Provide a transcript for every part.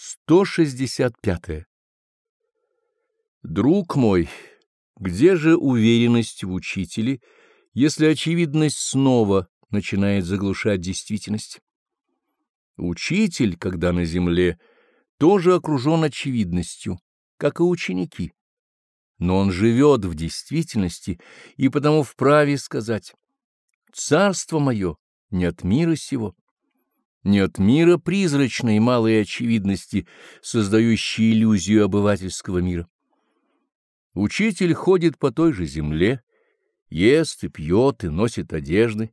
165. Друг мой, где же уверенность в учителе, если очевидность снова начинает заглушать действительность? Учитель, когда на земле, тоже окружен очевидностью, как и ученики. Но он живет в действительности и потому вправе сказать «Царство мое не от мира сего» не от мира призрачной малой очевидности, создающей иллюзию обывательского мира. Учитель ходит по той же земле, ест и пьет и носит одежды,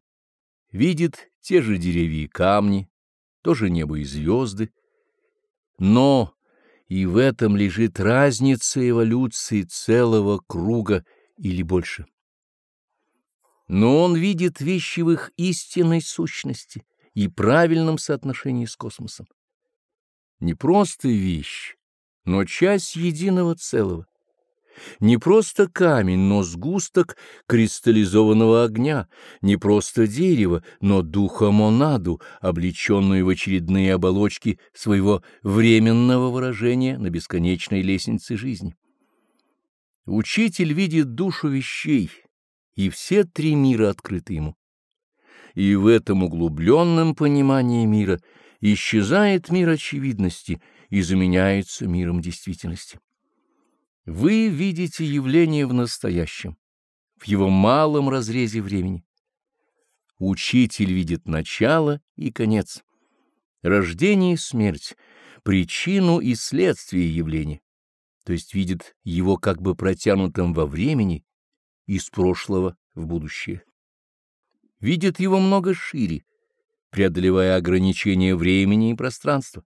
видит те же деревья и камни, то же небо и звезды. Но и в этом лежит разница эволюции целого круга или больше. Но он видит вещи в их истинной сущности — и правильном соотношении с космосом. Не просто вещь, но часть единого целого. Не просто камень, но сгусток кристаллизованного огня, не просто дерево, но духа-монаду, облеченную в очередные оболочки своего временного выражения на бесконечной лестнице жизни. Учитель видит душу вещей, и все три мира открыты ему и в этом углубленном понимании мира исчезает мир очевидности и заменяется миром действительности. Вы видите явление в настоящем, в его малом разрезе времени. Учитель видит начало и конец, рождение и смерть, причину и следствие явления, то есть видит его как бы протянутым во времени из прошлого в будущее видит его много шире, преодолевая ограничения времени и пространства.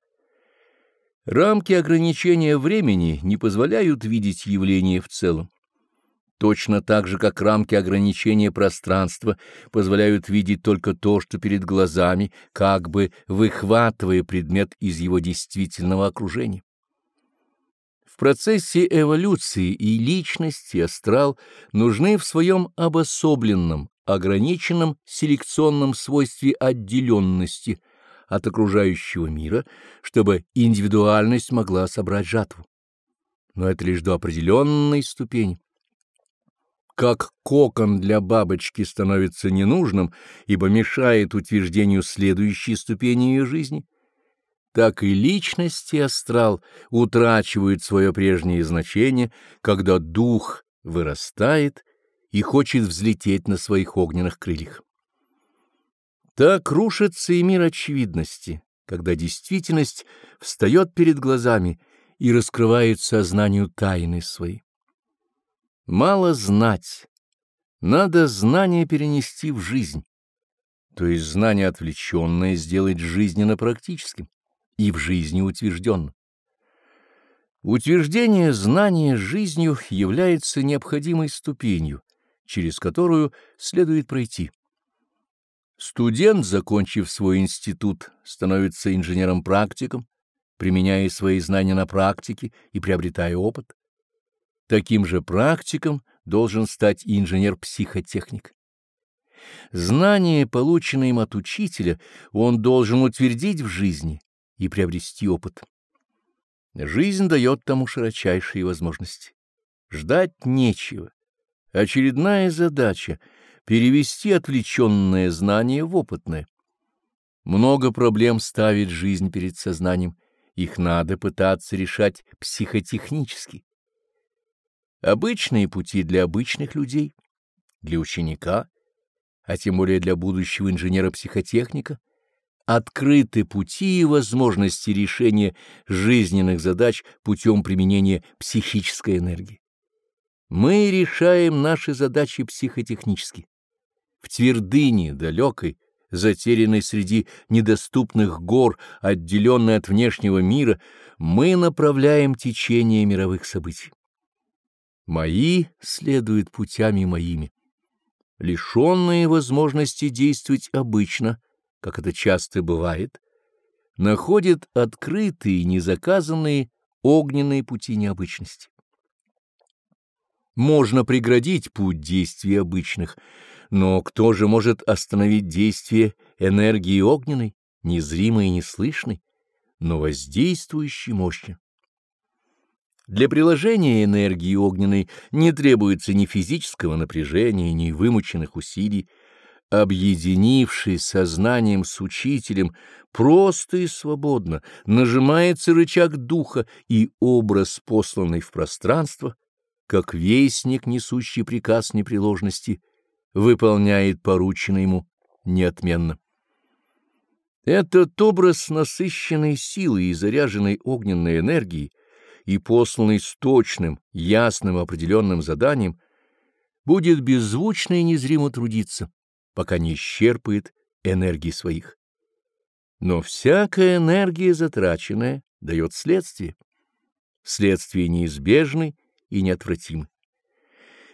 Рамки ограничения времени не позволяют видеть явление в целом. Точно так же, как рамки ограничения пространства позволяют видеть только то, что перед глазами, как бы выхватывая предмет из его действительного окружения. В процессе эволюции и личности астрал нужны в своем обособленном, ограниченном селекционном свойстве отделенности от окружающего мира, чтобы индивидуальность могла собрать жатву. Но это лишь до определенной ступени. Как кокон для бабочки становится ненужным, ибо мешает утверждению следующей ступени ее жизни, так и личность и астрал утрачивают свое прежнее значение, когда дух вырастает и хочет взлететь на своих огненных крыльях. Так рушится и мир очевидности, когда действительность встает перед глазами и раскрывает сознанию тайны своей. Мало знать, надо знание перенести в жизнь, то есть знание отвлеченное сделать жизненно практическим и в жизни утвержденным. Утверждение знания жизнью является необходимой ступенью, через которую следует пройти. Студент, закончив свой институт, становится инженером-практиком, применяя свои знания на практике и приобретая опыт. Таким же практиком должен стать инженер-психотехник. Знания, полученные им от учителя, он должен утвердить в жизни и приобрести опыт. Жизнь дает тому широчайшие возможности. Ждать нечего. Очередная задача — перевести отвлеченное знание в опытное. Много проблем ставит жизнь перед сознанием, их надо пытаться решать психотехнически. Обычные пути для обычных людей, для ученика, а тем более для будущего инженера-психотехника, открыты пути и возможности решения жизненных задач путем применения психической энергии. Мы решаем наши задачи психотехнически. В твердыне далекой, затерянной среди недоступных гор, отделенной от внешнего мира, мы направляем течение мировых событий. Мои следуют путями моими. Лишенные возможности действовать обычно, как это часто бывает, находят открытые, незаказанные огненные пути необычности. Можно преградить путь действий обычных, но кто же может остановить действие энергии огненной, незримой и неслышной? но воздействующий мощно. Для приложения энергии огненной не требуется ни физического напряжения, ни вымученных усилий. Объединившись сознанием с учителем, просто и свободно нажимается рычаг духа и образ, посланный в пространство, как вестник, несущий приказ непреложности, выполняет порученное ему неотменно. Этот образ насыщенной силой и заряженной огненной энергией и посланный с точным, ясным, определенным заданием, будет беззвучно и незримо трудиться, пока не исчерпает энергии своих. Но всякая энергия затраченная дает следствие. Следствие неизбежны и неотвратимы.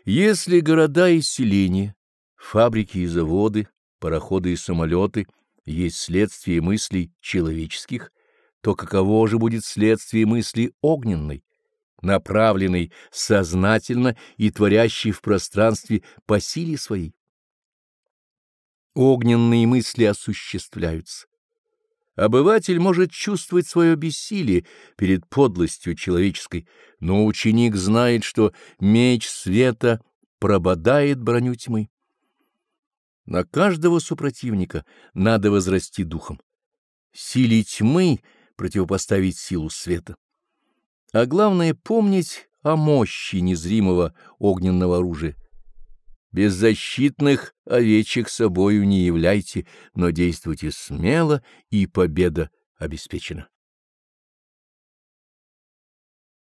Если города и селения, фабрики и заводы, пароходы и самолеты есть следствие мыслей человеческих, то каково же будет следствие мысли огненной, направленной сознательно и творящей в пространстве по силе своей? Огненные мысли осуществляются. Обыватель может чувствовать свое бессилие перед подлостью человеческой, но ученик знает, что меч света прободает броню тьмы. На каждого супротивника надо возрасти духом. Силе тьмы — противопоставить силу света. А главное — помнить о мощи незримого огненного оружия. Беззащитных овечек собою не являйте, но действуйте смело, и победа обеспечена.